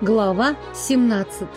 Глава 17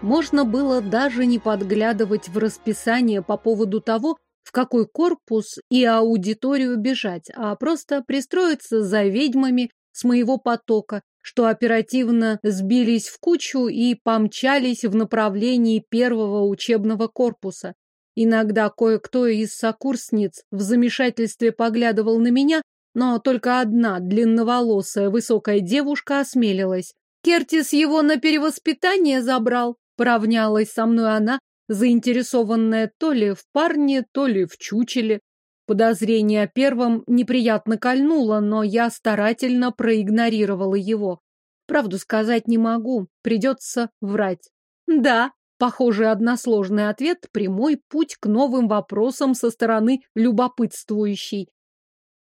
Можно было даже не подглядывать в расписание по поводу того, в какой корпус и аудиторию бежать, а просто пристроиться за ведьмами с моего потока, что оперативно сбились в кучу и помчались в направлении первого учебного корпуса. Иногда кое-кто из сокурсниц в замешательстве поглядывал на меня, но только одна длинноволосая высокая девушка осмелилась. Кертис его на перевоспитание забрал, поравнялась со мной она, заинтересованная то ли в парне, то ли в чучеле. Подозрение о первом неприятно кольнуло, но я старательно проигнорировала его. Правду сказать не могу, придется врать. Да, похоже, односложный ответ – прямой путь к новым вопросам со стороны любопытствующей.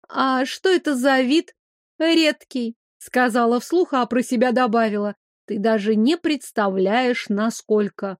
«А что это за вид?» «Редкий», — сказала вслух, а про себя добавила. «Ты даже не представляешь, насколько».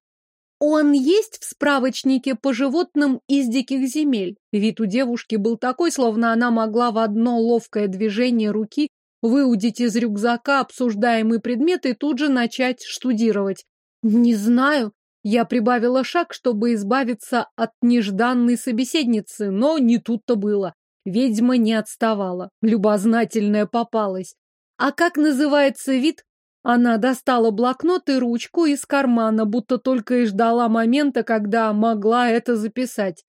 Он есть в справочнике по животным из диких земель. Вид у девушки был такой, словно она могла в одно ловкое движение руки выудить из рюкзака обсуждаемый предмет и тут же начать штудировать. Не знаю. Я прибавила шаг, чтобы избавиться от нежданной собеседницы, но не тут-то было. Ведьма не отставала. Любознательная попалась. А как называется вид, она достала блокнот и ручку из кармана, будто только и ждала момента, когда могла это записать.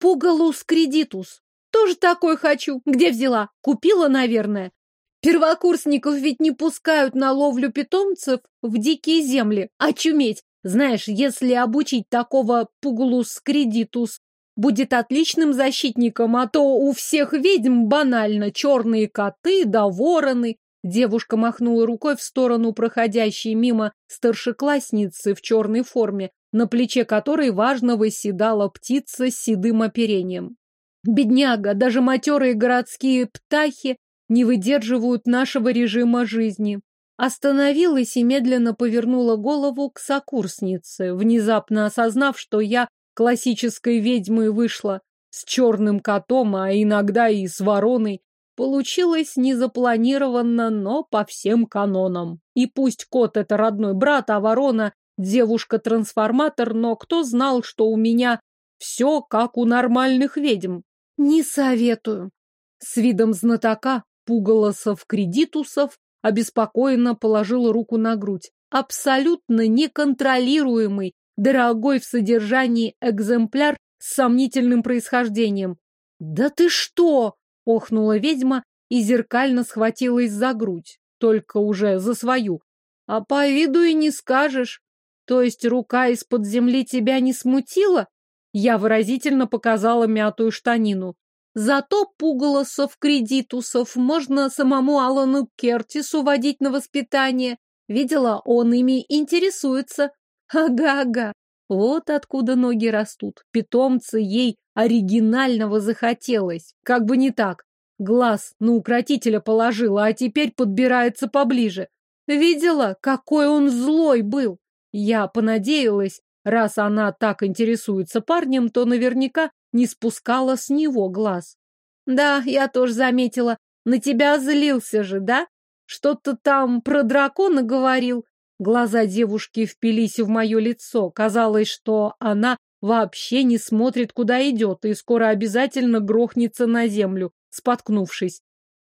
Пугалус кредитус. Тоже такой хочу. Где взяла? Купила, наверное. Первокурсников ведь не пускают на ловлю питомцев в дикие земли. Очуметь! Знаешь, если обучить такого пугалус кредитус будет отличным защитником, а то у всех ведьм банально черные коты да вороны, Девушка махнула рукой в сторону проходящей мимо старшеклассницы в черной форме, на плече которой важно восседала птица с седым оперением. Бедняга, даже матерые городские птахи не выдерживают нашего режима жизни. Остановилась и медленно повернула голову к сокурснице, внезапно осознав, что я классической ведьмой вышла, с черным котом, а иногда и с вороной, Получилось незапланированно, но по всем канонам. И пусть кот — это родной брат, а ворона — девушка-трансформатор, но кто знал, что у меня все как у нормальных ведьм? Не советую. С видом знатока пуголосов-кредитусов обеспокоенно положила руку на грудь. Абсолютно неконтролируемый, дорогой в содержании экземпляр с сомнительным происхождением. «Да ты что!» Охнула ведьма и зеркально схватилась за грудь, только уже за свою. А по виду и не скажешь. То есть рука из-под земли тебя не смутила? Я выразительно показала мятую штанину. Зато пуголосов-кредитусов можно самому Алану Кертису водить на воспитание. Видела, он ими интересуется. Ага-ага. Вот откуда ноги растут. Питомцы ей оригинального захотелось. Как бы не так. Глаз на укротителя положила, а теперь подбирается поближе. Видела, какой он злой был? Я понадеялась, раз она так интересуется парнем, то наверняка не спускала с него глаз. Да, я тоже заметила. На тебя злился же, да? Что-то там про дракона говорил. Глаза девушки впились в мое лицо. Казалось, что она вообще не смотрит, куда идет, и скоро обязательно грохнется на землю, споткнувшись.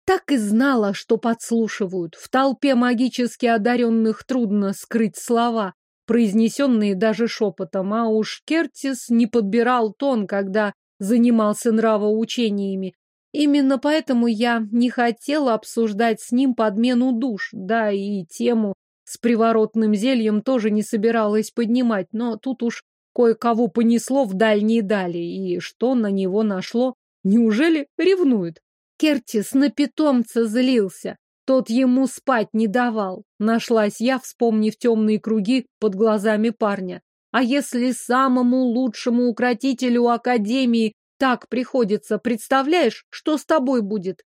Так и знала, что подслушивают. В толпе магически одаренных трудно скрыть слова, произнесенные даже шепотом, а уж Кертис не подбирал тон, когда занимался нравоучениями. Именно поэтому я не хотела обсуждать с ним подмену душ, да и тему с приворотным зельем тоже не собиралась поднимать, но тут уж Кое-кого понесло в дальние дали, и что на него нашло? Неужели ревнует? Кертис на питомца злился. Тот ему спать не давал. Нашлась я, вспомнив темные круги под глазами парня. А если самому лучшему укротителю Академии так приходится, представляешь, что с тобой будет?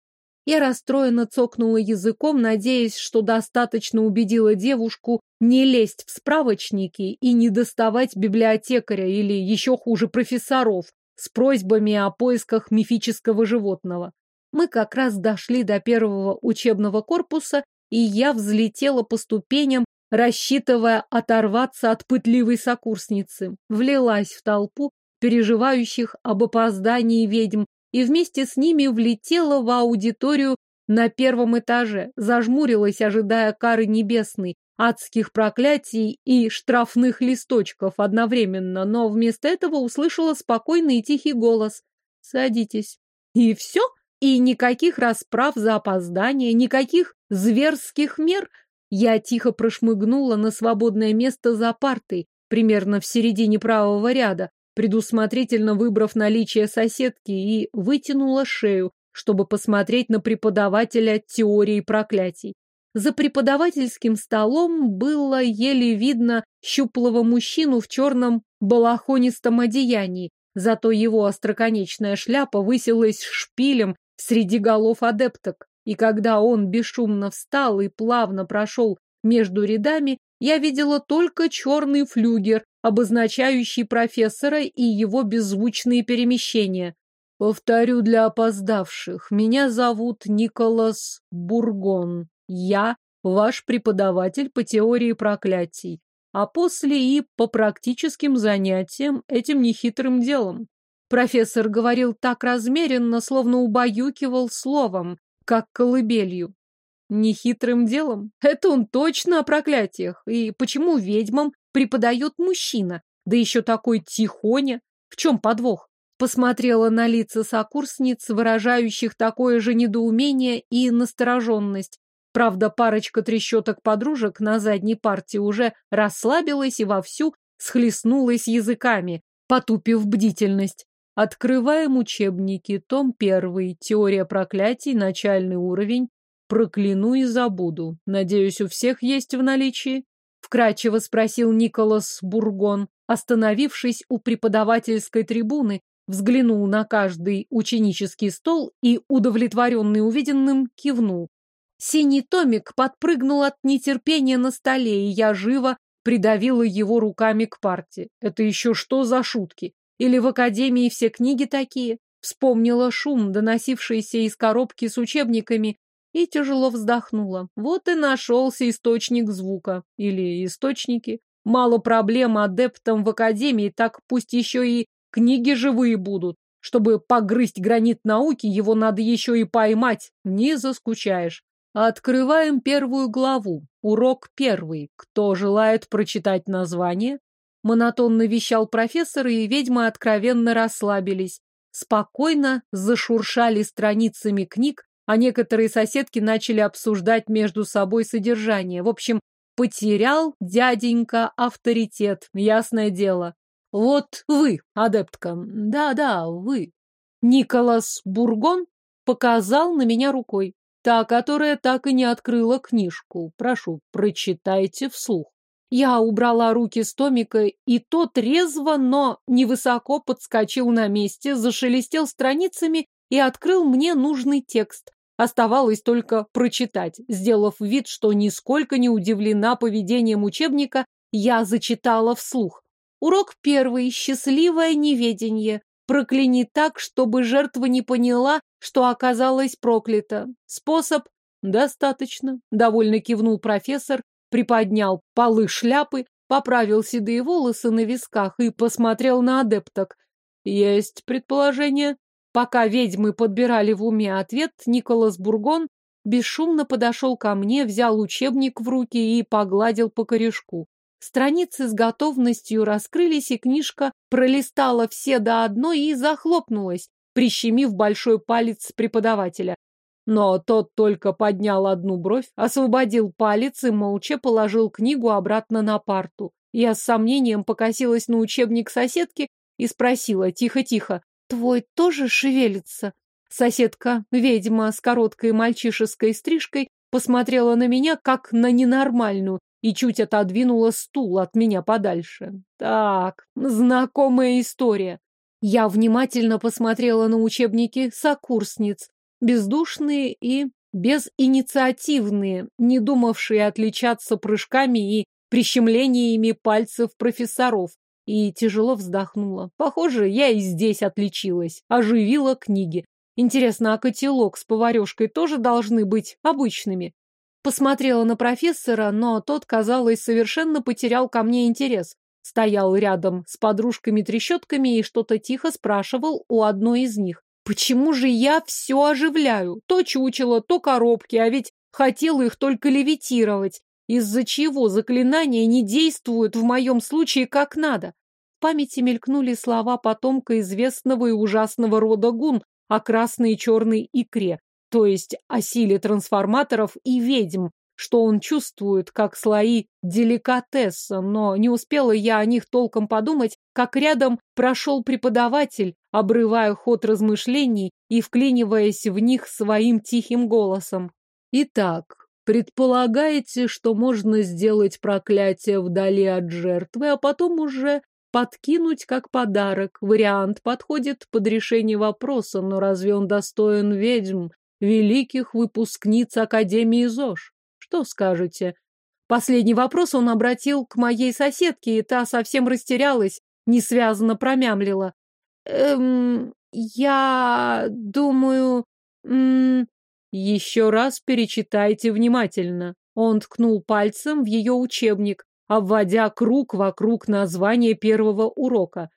Я расстроенно цокнула языком, надеясь, что достаточно убедила девушку не лезть в справочники и не доставать библиотекаря или еще хуже профессоров. с просьбами о поисках мифического животного. Мы как раз дошли до первого учебного корпуса, и я взлетела по ступеням, рассчитывая оторваться от пытливой сокурсницы. Влилась в толпу переживающих об опоздании ведьм и вместе с ними влетела в аудиторию на первом этаже, зажмурилась, ожидая кары небесной, адских проклятий и штрафных листочков одновременно, но вместо этого услышала спокойный и тихий голос. «Садитесь». И все? И никаких расправ за опоздание, никаких зверских мер? Я тихо прошмыгнула на свободное место за партой, примерно в середине правого ряда, предусмотрительно выбрав наличие соседки и вытянула шею, чтобы посмотреть на преподавателя теории проклятий. За преподавательским столом было еле видно щуплого мужчину в черном балахонистом одеянии, зато его остроконечная шляпа высилась шпилем среди голов адепток. И когда он бесшумно встал и плавно прошел между рядами, я видела только черный флюгер, обозначающий профессора и его беззвучные перемещения. Повторю для опоздавших, меня зовут Николас Бургон. Я ваш преподаватель по теории проклятий, а после и по практическим занятиям этим нехитрым делом. Профессор говорил так размеренно, словно убаюкивал словом, как колыбелью. Нехитрым делом? Это он точно о проклятиях. И почему ведьмам преподает мужчина? Да еще такой тихоня. В чем подвох? Посмотрела на лица сокурсниц, выражающих такое же недоумение и настороженность. Правда, парочка трещоток подружек на задней партии уже расслабилась и вовсю схлестнулась языками, потупив бдительность. Открываем учебники, том первый, теория проклятий, начальный уровень. Прокляну и забуду. Надеюсь, у всех есть в наличии? Вкратчиво спросил Николас Бургон, остановившись у преподавательской трибуны, взглянул на каждый ученический стол и, удовлетворенный увиденным, кивнул. Синий томик подпрыгнул от нетерпения на столе, и я живо придавила его руками к парте. Это еще что за шутки? Или в академии все книги такие? Вспомнила шум, доносившийся из коробки с учебниками, и тяжело вздохнула. Вот и нашелся источник звука. Или источники. Мало проблем адептам в академии, так пусть еще и книги живые будут. Чтобы погрызть гранит науки, его надо еще и поймать. Не заскучаешь. Открываем первую главу. Урок первый. Кто желает прочитать название? Монотонно вещал профессор, и ведьмы откровенно расслабились. Спокойно зашуршали страницами книг, а некоторые соседки начали обсуждать между собой содержание. В общем, потерял дяденька авторитет, ясное дело. Вот вы, адептка, да-да, вы. Николас Бургон показал на меня рукой. Та, которая так и не открыла книжку. Прошу, прочитайте вслух. Я убрала руки с Томика, и тот резво, но невысоко подскочил на месте, зашелестел страницами и открыл мне нужный текст. Оставалось только прочитать. Сделав вид, что нисколько не удивлена поведением учебника, я зачитала вслух. Урок первый. Счастливое неведение. Прокляни так, чтобы жертва не поняла, что оказалась проклята. Способ достаточно, довольно кивнул профессор, приподнял полы шляпы, поправил седые волосы на висках и посмотрел на адепток. Есть предположение. Пока ведьмы подбирали в уме ответ, Николас Бургон бесшумно подошел ко мне, взял учебник в руки и погладил по корешку. Страницы с готовностью раскрылись, и книжка пролистала все до одной и захлопнулась, прищемив большой палец преподавателя. Но тот только поднял одну бровь, освободил палец и молча положил книгу обратно на парту. Я с сомнением покосилась на учебник соседки и спросила тихо-тихо, «Твой тоже шевелится?» Соседка, ведьма с короткой мальчишеской стрижкой, посмотрела на меня как на ненормальную и чуть отодвинула стул от меня подальше. Так, знакомая история. Я внимательно посмотрела на учебники сокурсниц, бездушные и безинициативные, не думавшие отличаться прыжками и прищемлениями пальцев профессоров. и тяжело вздохнула. Похоже, я и здесь отличилась. Оживила книги. Интересно, а котелок с поварешкой тоже должны быть обычными? Посмотрела на профессора, но тот, казалось, совершенно потерял ко мне интерес. Стоял рядом с подружками-трещотками и что-то тихо спрашивал у одной из них. Почему же я все оживляю? То чучело, то коробки, а ведь хотела их только левитировать, из-за чего заклинания не действуют в моем случае как надо. В памяти мелькнули слова потомка известного и ужасного рода гун о красной и черной икре, то есть о силе трансформаторов и ведьм, что он чувствует, как слои деликатеса, но не успела я о них толком подумать, как рядом прошел преподаватель, обрывая ход размышлений и вклиниваясь в них своим тихим голосом. Итак, предполагаете, что можно сделать проклятие вдали от жертвы, а потом уже подкинуть как подарок. Вариант подходит под решение вопроса, но разве он достоин ведьм, великих выпускниц Академии ЗОЖ? Что скажете? Последний вопрос он обратил к моей соседке, и та совсем растерялась, несвязанно промямлила. Эм, я думаю... М Еще раз перечитайте внимательно. Он ткнул пальцем в ее учебник, обводя круг вокруг названия первого урока.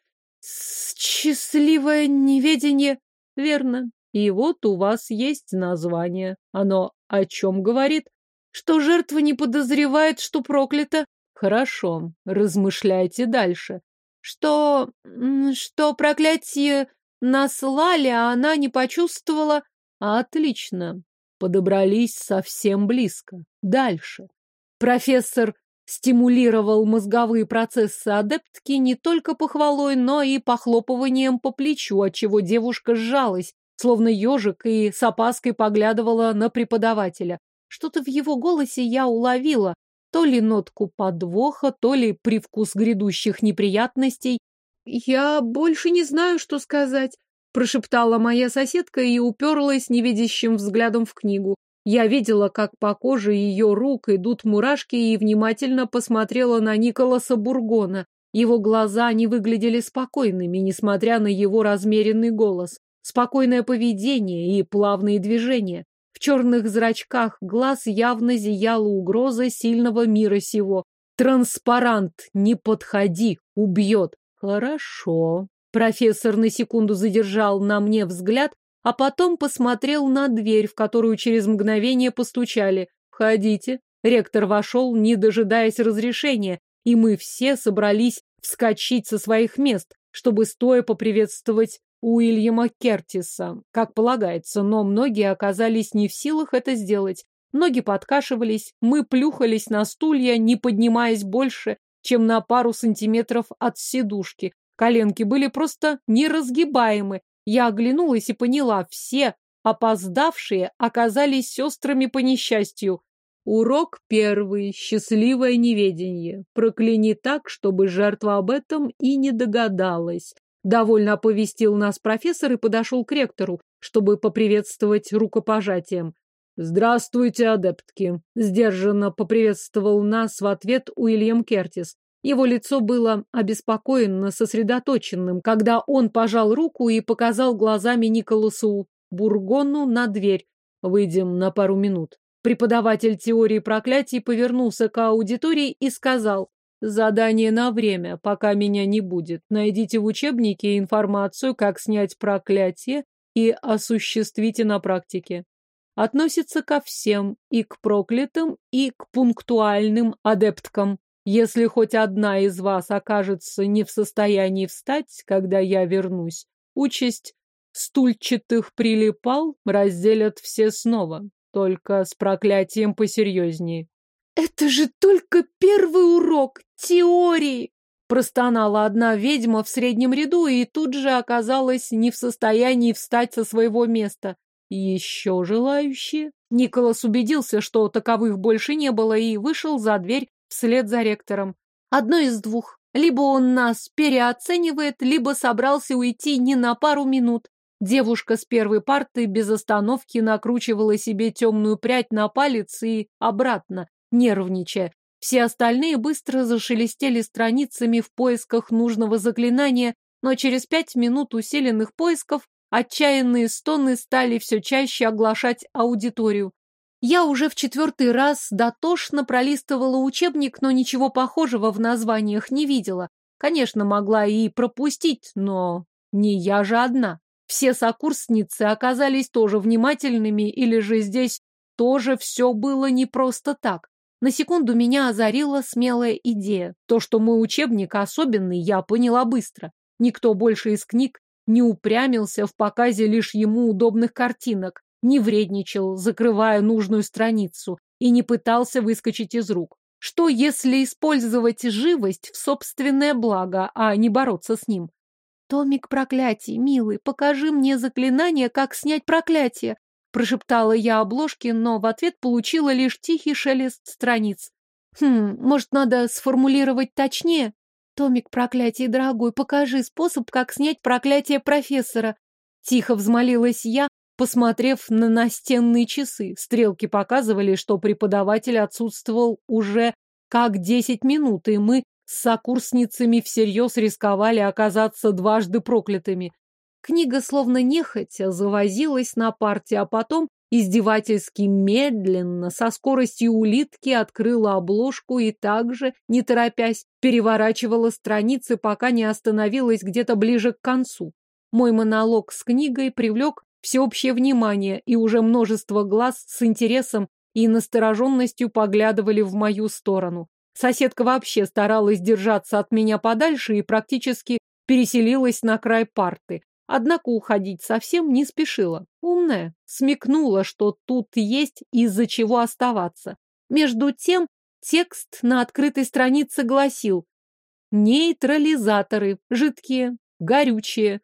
«Счастливое неведение!» «Верно. И вот у вас есть название. Оно о чем говорит?» что жертва не подозревает, что проклята. Хорошо, размышляйте дальше. Что... что проклятие наслали, а она не почувствовала... Отлично. Подобрались совсем близко. Дальше. Профессор стимулировал мозговые процессы адептки не только похвалой, но и похлопыванием по плечу, отчего девушка сжалась, словно ежик, и с опаской поглядывала на преподавателя. Что-то в его голосе я уловила, то ли нотку подвоха, то ли привкус грядущих неприятностей. «Я больше не знаю, что сказать», — прошептала моя соседка и уперлась невидящим взглядом в книгу. Я видела, как по коже ее рук идут мурашки, и внимательно посмотрела на Николаса Бургона. Его глаза не выглядели спокойными, несмотря на его размеренный голос. Спокойное поведение и плавные движения. В черных зрачках глаз явно зияла угроза сильного мира сего. Транспарант «Не подходи, убьет». Хорошо. Профессор на секунду задержал на мне взгляд, а потом посмотрел на дверь, в которую через мгновение постучали. «Входите». Ректор вошел, не дожидаясь разрешения, и мы все собрались вскочить со своих мест, чтобы стоя поприветствовать Уильяма Кертиса, как полагается, но многие оказались не в силах это сделать. Ноги подкашивались, мы плюхались на стулья, не поднимаясь больше, чем на пару сантиметров от сидушки. Коленки были просто неразгибаемы. Я оглянулась и поняла, все опоздавшие оказались сестрами по несчастью. Урок первый. Счастливое неведение. Прокляни так, чтобы жертва об этом и не догадалась. Довольно оповестил нас профессор и подошел к ректору, чтобы поприветствовать рукопожатием. «Здравствуйте, адептки!» — сдержанно поприветствовал нас в ответ Уильям Кертис. Его лицо было обеспокоенно сосредоточенным, когда он пожал руку и показал глазами Николасу Бургону на дверь. «Выйдем на пару минут». Преподаватель теории проклятий повернулся к аудитории и сказал, Задание на время, пока меня не будет. Найдите в учебнике информацию, как снять проклятие и осуществите на практике. Относится ко всем, и к проклятым, и к пунктуальным адепткам. Если хоть одна из вас окажется не в состоянии встать, когда я вернусь, участь стульчатых прилипал разделят все снова, только с проклятием посерьезнее. «Это же только первый урок теории!» Простонала одна ведьма в среднем ряду и тут же оказалась не в состоянии встать со своего места. Еще желающие? Николас убедился, что таковых больше не было, и вышел за дверь вслед за ректором. Одно из двух. Либо он нас переоценивает, либо собрался уйти не на пару минут. Девушка с первой парты без остановки накручивала себе темную прядь на палец и обратно, нервничая. Все остальные быстро зашелестели страницами в поисках нужного заклинания, но через пять минут усиленных поисков отчаянные стоны стали все чаще оглашать аудиторию. Я уже в четвертый раз дотошно пролистывала учебник, но ничего похожего в названиях не видела. Конечно, могла и пропустить, но не я же одна. Все сокурсницы оказались тоже внимательными, или же здесь тоже все было не просто так. На секунду меня озарила смелая идея. То, что мой учебник особенный, я поняла быстро. Никто больше из книг не упрямился в показе лишь ему удобных картинок, не вредничал, закрывая нужную страницу, и не пытался выскочить из рук. Что, если использовать живость в собственное благо, а не бороться с ним? Томик проклятий, милый, покажи мне заклинание, как снять проклятие. Прошептала я обложке, но в ответ получила лишь тихий шелест страниц. Хм, может, надо сформулировать точнее? Томик проклятий, дорогой, покажи способ, как снять проклятие профессора. Тихо взмолилась я, посмотрев на настенные часы. Стрелки показывали, что преподаватель отсутствовал уже как десять минут, и мы с сокурсницами всерьез рисковали оказаться дважды проклятыми. Книга словно нехотя завозилась на парте, а потом издевательски медленно, со скоростью улитки, открыла обложку и также, не торопясь, переворачивала страницы, пока не остановилась где-то ближе к концу. Мой монолог с книгой привлек всеобщее внимание, и уже множество глаз с интересом и настороженностью поглядывали в мою сторону. Соседка вообще старалась держаться от меня подальше и практически переселилась на край парты. Однако уходить совсем не спешила. Умная, смекнула, что тут есть из-за чего оставаться. Между тем, текст на открытой странице гласил нейтрализаторы, жидкие, горючие,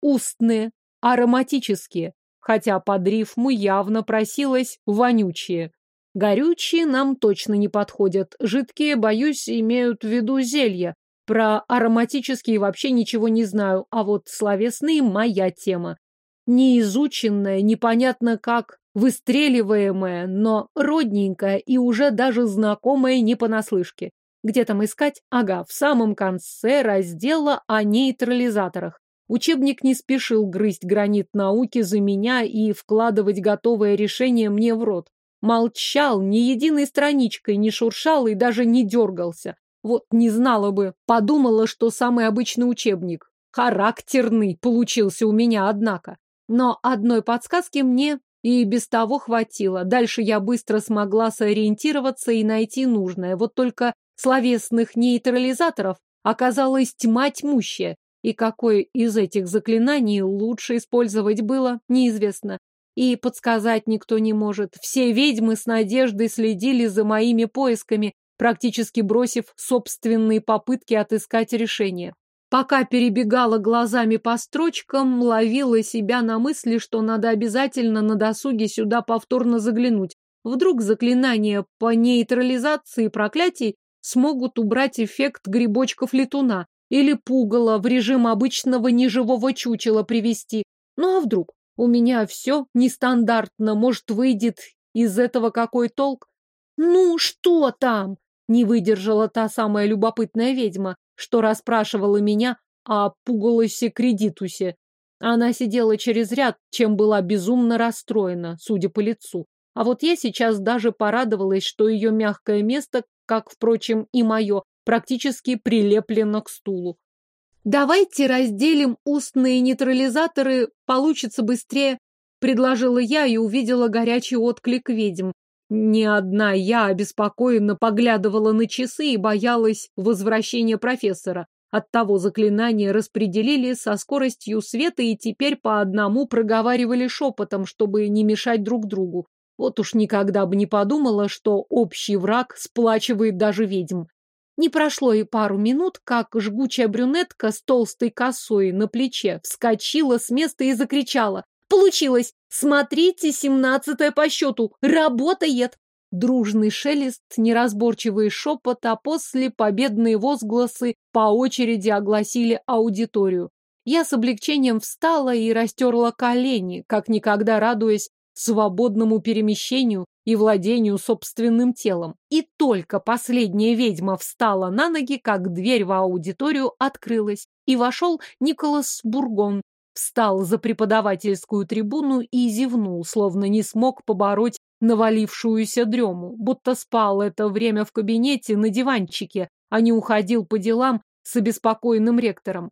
устные, ароматические, хотя под рифму явно просилось вонючие. Горючие нам точно не подходят, жидкие, боюсь, имеют в виду зелья. Про ароматические вообще ничего не знаю, а вот словесные – моя тема. Неизученная, непонятно как выстреливаемая, но родненькая и уже даже знакомая не понаслышке. Где там искать? Ага, в самом конце раздела о нейтрализаторах. Учебник не спешил грызть гранит науки за меня и вкладывать готовое решение мне в рот. Молчал, ни единой страничкой не шуршал и даже не дергался. Вот не знала бы, подумала, что самый обычный учебник. Характерный получился у меня, однако. Но одной подсказки мне и без того хватило. Дальше я быстро смогла сориентироваться и найти нужное. Вот только словесных нейтрализаторов оказалось тьма тьмущая. И какой из этих заклинаний лучше использовать было, неизвестно. И подсказать никто не может. Все ведьмы с надеждой следили за моими поисками, практически бросив собственные попытки отыскать решение. Пока перебегала глазами по строчкам, ловила себя на мысли, что надо обязательно на досуге сюда повторно заглянуть. Вдруг заклинания по нейтрализации проклятий смогут убрать эффект грибочков летуна, или пугало в режим обычного неживого чучела привести. Ну а вдруг? У меня все нестандартно, может, выйдет из этого какой толк? Ну, что там? Не выдержала та самая любопытная ведьма, что расспрашивала меня о пугалосе кредитусе. Она сидела через ряд, чем была безумно расстроена, судя по лицу. А вот я сейчас даже порадовалась, что ее мягкое место, как, впрочем, и мое, практически прилеплено к стулу. «Давайте разделим устные нейтрализаторы, получится быстрее», предложила я и увидела горячий отклик ведьм. Не одна я обеспокоенно поглядывала на часы и боялась возвращения профессора. Оттого заклинания распределили со скоростью света и теперь по одному проговаривали шепотом, чтобы не мешать друг другу. Вот уж никогда бы не подумала, что общий враг сплачивает даже ведьм. Не прошло и пару минут, как жгучая брюнетка с толстой косой на плече вскочила с места и закричала. «Получилось! Смотрите, семнадцатое по счету! Работает!» Дружный шелест, неразборчивый шепот, а после победные возгласы по очереди огласили аудиторию. Я с облегчением встала и растерла колени, как никогда радуясь свободному перемещению и владению собственным телом. И только последняя ведьма встала на ноги, как дверь в аудиторию открылась, и вошел Николас Бургон, встал за преподавательскую трибуну и зевнул, словно не смог побороть навалившуюся дрему, будто спал это время в кабинете на диванчике, а не уходил по делам с обеспокоенным ректором.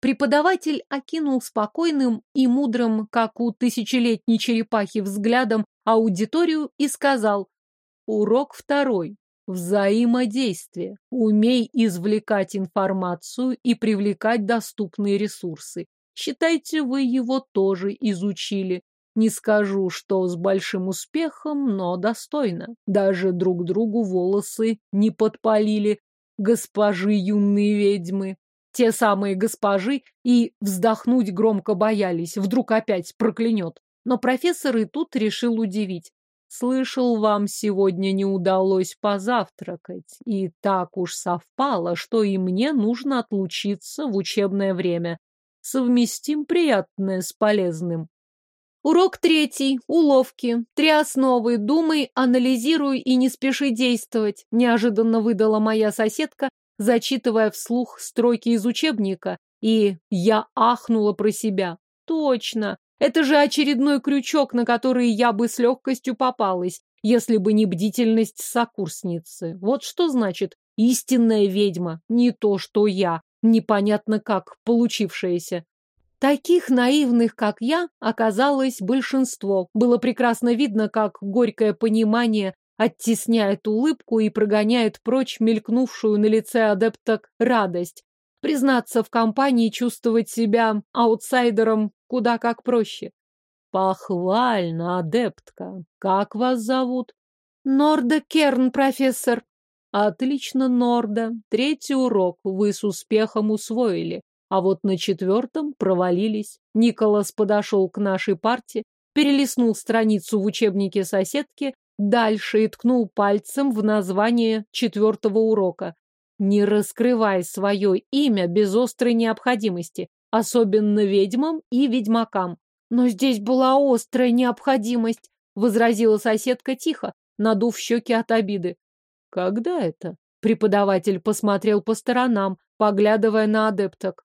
Преподаватель окинул спокойным и мудрым, как у тысячелетней черепахи, взглядом аудиторию и сказал «Урок второй. Взаимодействие. Умей извлекать информацию и привлекать доступные ресурсы. Считайте, вы его тоже изучили. Не скажу, что с большим успехом, но достойно. Даже друг другу волосы не подпалили. Госпожи юные ведьмы. Те самые госпожи и вздохнуть громко боялись, вдруг опять проклянет. Но профессор и тут решил удивить. Слышал, вам сегодня не удалось позавтракать, и так уж совпало, что и мне нужно отлучиться в учебное время. Совместим приятное с полезным. Урок третий. Уловки. Три основы. Думай, анализируй и не спеши действовать. Неожиданно выдала моя соседка, зачитывая вслух строки из учебника, и я ахнула про себя. Точно. Это же очередной крючок, на который я бы с легкостью попалась, если бы не бдительность сокурсницы. Вот что значит истинная ведьма, не то, что я, непонятно как получившаяся. Таких наивных, как я, оказалось большинство. Было прекрасно видно, как горькое понимание оттесняет улыбку и прогоняет прочь мелькнувшую на лице адепток радость. Признаться, в компании чувствовать себя аутсайдером куда как проще. Похвально, адептка. Как вас зовут? Норда Керн, профессор. Отлично, Норда. Третий урок вы с успехом усвоили. А вот на четвертом провалились. Николас подошел к нашей парте, перелистнул страницу в учебнике соседки, дальше и ткнул пальцем в название четвертого урока. Не раскрывай свое имя без острой необходимости, особенно ведьмам и ведьмакам. Но здесь была острая необходимость, возразила соседка тихо, надув щеки от обиды. Когда это? Преподаватель посмотрел по сторонам, поглядывая на адепток.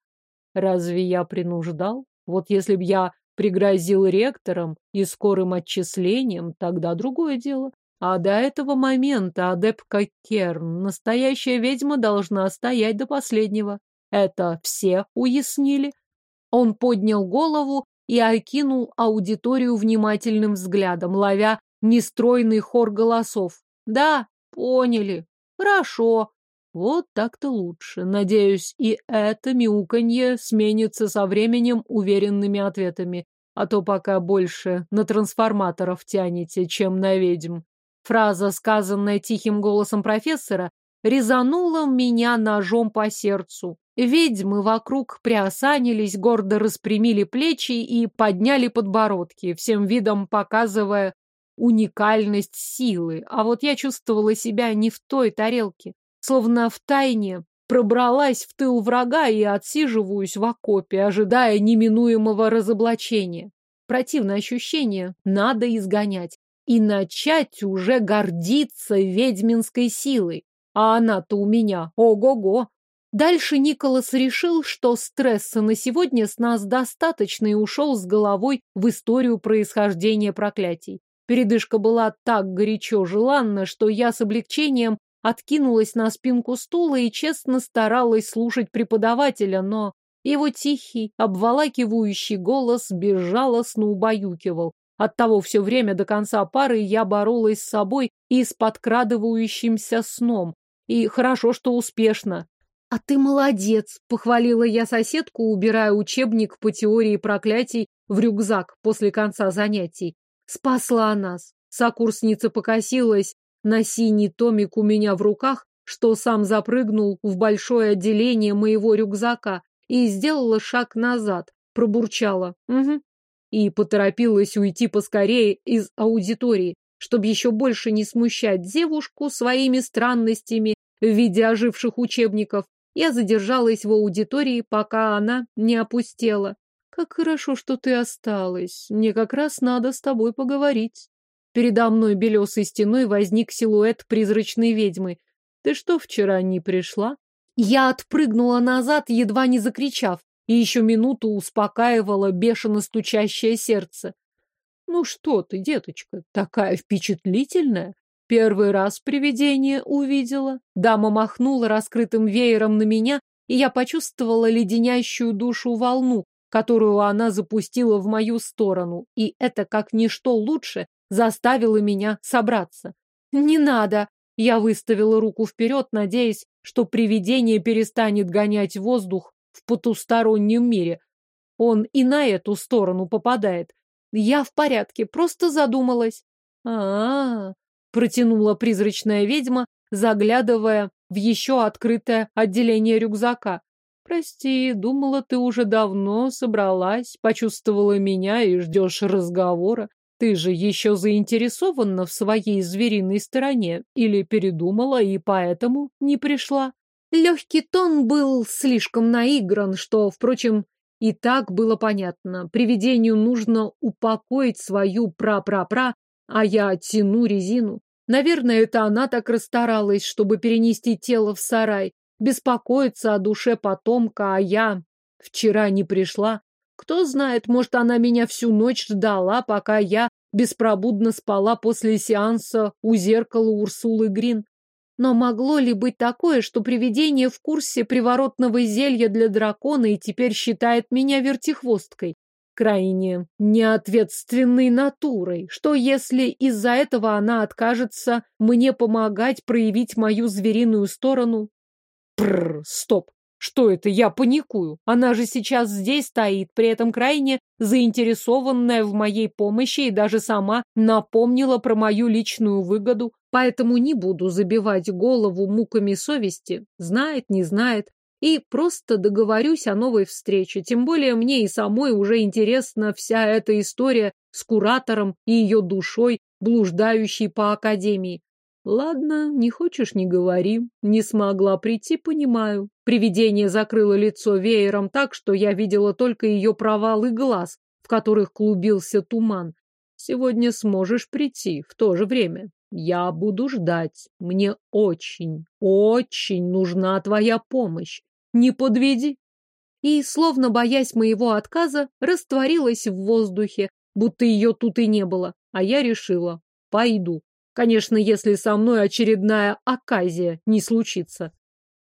Разве я принуждал? Вот если б я пригрозил ректором и скорым отчислением, тогда другое дело. А до этого момента адепка Керн, настоящая ведьма, должна стоять до последнего. Это все уяснили? Он поднял голову и окинул аудиторию внимательным взглядом, ловя нестройный хор голосов. Да, поняли. Хорошо. Вот так-то лучше. Надеюсь, и это мяуканье сменится со временем уверенными ответами, а то пока больше на трансформаторов тянете, чем на ведьм. Фраза, сказанная тихим голосом профессора, резанула меня ножом по сердцу. Ведьмы вокруг приосанились, гордо распрямили плечи и подняли подбородки, всем видом показывая уникальность силы. А вот я чувствовала себя не в той тарелке словно в тайне пробралась в тыл врага и отсиживаюсь в окопе, ожидая неминуемого разоблачения. Противное ощущение надо изгонять и начать уже гордиться ведьминской силой. А она-то у меня ого-го. Дальше Николас решил, что стресса на сегодня с нас достаточно и ушел с головой в историю происхождения проклятий. Передышка была так горячо желанна, что я с облегчением откинулась на спинку стула и честно старалась слушать преподавателя, но его тихий, обволакивающий голос безжалостно убаюкивал. Оттого все время до конца пары я боролась с собой и с подкрадывающимся сном. И хорошо, что успешно. «А ты молодец!» — похвалила я соседку, убирая учебник по теории проклятий в рюкзак после конца занятий. «Спасла нас!» Сокурсница покосилась на синий томик у меня в руках, что сам запрыгнул в большое отделение моего рюкзака и сделала шаг назад, пробурчала «Угу» и поторопилась уйти поскорее из аудитории, чтобы еще больше не смущать девушку своими странностями в виде оживших учебников. Я задержалась в аудитории, пока она не опустела. «Как хорошо, что ты осталась. Мне как раз надо с тобой поговорить». Передо мной белесой стеной возник силуэт призрачной ведьмы. «Ты что, вчера не пришла?» Я отпрыгнула назад, едва не закричав, и еще минуту успокаивала бешено стучащее сердце. «Ну что ты, деточка, такая впечатлительная!» Первый раз привидение увидела. Дама махнула раскрытым веером на меня, и я почувствовала леденящую душу волну, которую она запустила в мою сторону, и это, как ничто лучше, заставило меня собраться. «Не надо!» Я выставила руку вперед, надеясь, что привидение перестанет гонять воздух в потустороннем мире. Он и на эту сторону попадает. Я в порядке, просто задумалась. а а, -а протянула призрачная ведьма, заглядывая в еще открытое отделение рюкзака. Прости, думала, ты уже давно собралась, почувствовала меня и ждешь разговора. Ты же еще заинтересована в своей звериной стороне или передумала и поэтому не пришла? Легкий тон был слишком наигран, что, впрочем, и так было понятно. Привидению нужно упокоить свою пра-пра-пра, а я тяну резину. Наверное, это она так расстаралась, чтобы перенести тело в сарай, беспокоиться о душе потомка, а я вчера не пришла. Кто знает, может, она меня всю ночь ждала, пока я беспробудно спала после сеанса у зеркала Урсулы Грин. Но могло ли быть такое, что привидение в курсе приворотного зелья для дракона и теперь считает меня вертихвосткой? Крайне неответственной натурой. Что если из-за этого она откажется мне помогать проявить мою звериную сторону? Прррр, стоп. Что это? Я паникую. Она же сейчас здесь стоит, при этом крайне заинтересованная в моей помощи и даже сама напомнила про мою личную выгоду, поэтому не буду забивать голову муками совести. Знает, не знает. И просто договорюсь о новой встрече. Тем более мне и самой уже интересна вся эта история с куратором и ее душой, блуждающей по академии. Ладно, не хочешь, не говори. Не смогла прийти, понимаю. Привидение закрыло лицо веером так, что я видела только ее провалы глаз, в которых клубился туман. Сегодня сможешь прийти в то же время. Я буду ждать. Мне очень, очень нужна твоя помощь. Не подведи. И, словно боясь моего отказа, растворилась в воздухе, будто ее тут и не было. А я решила, пойду. Конечно, если со мной очередная оказия не случится.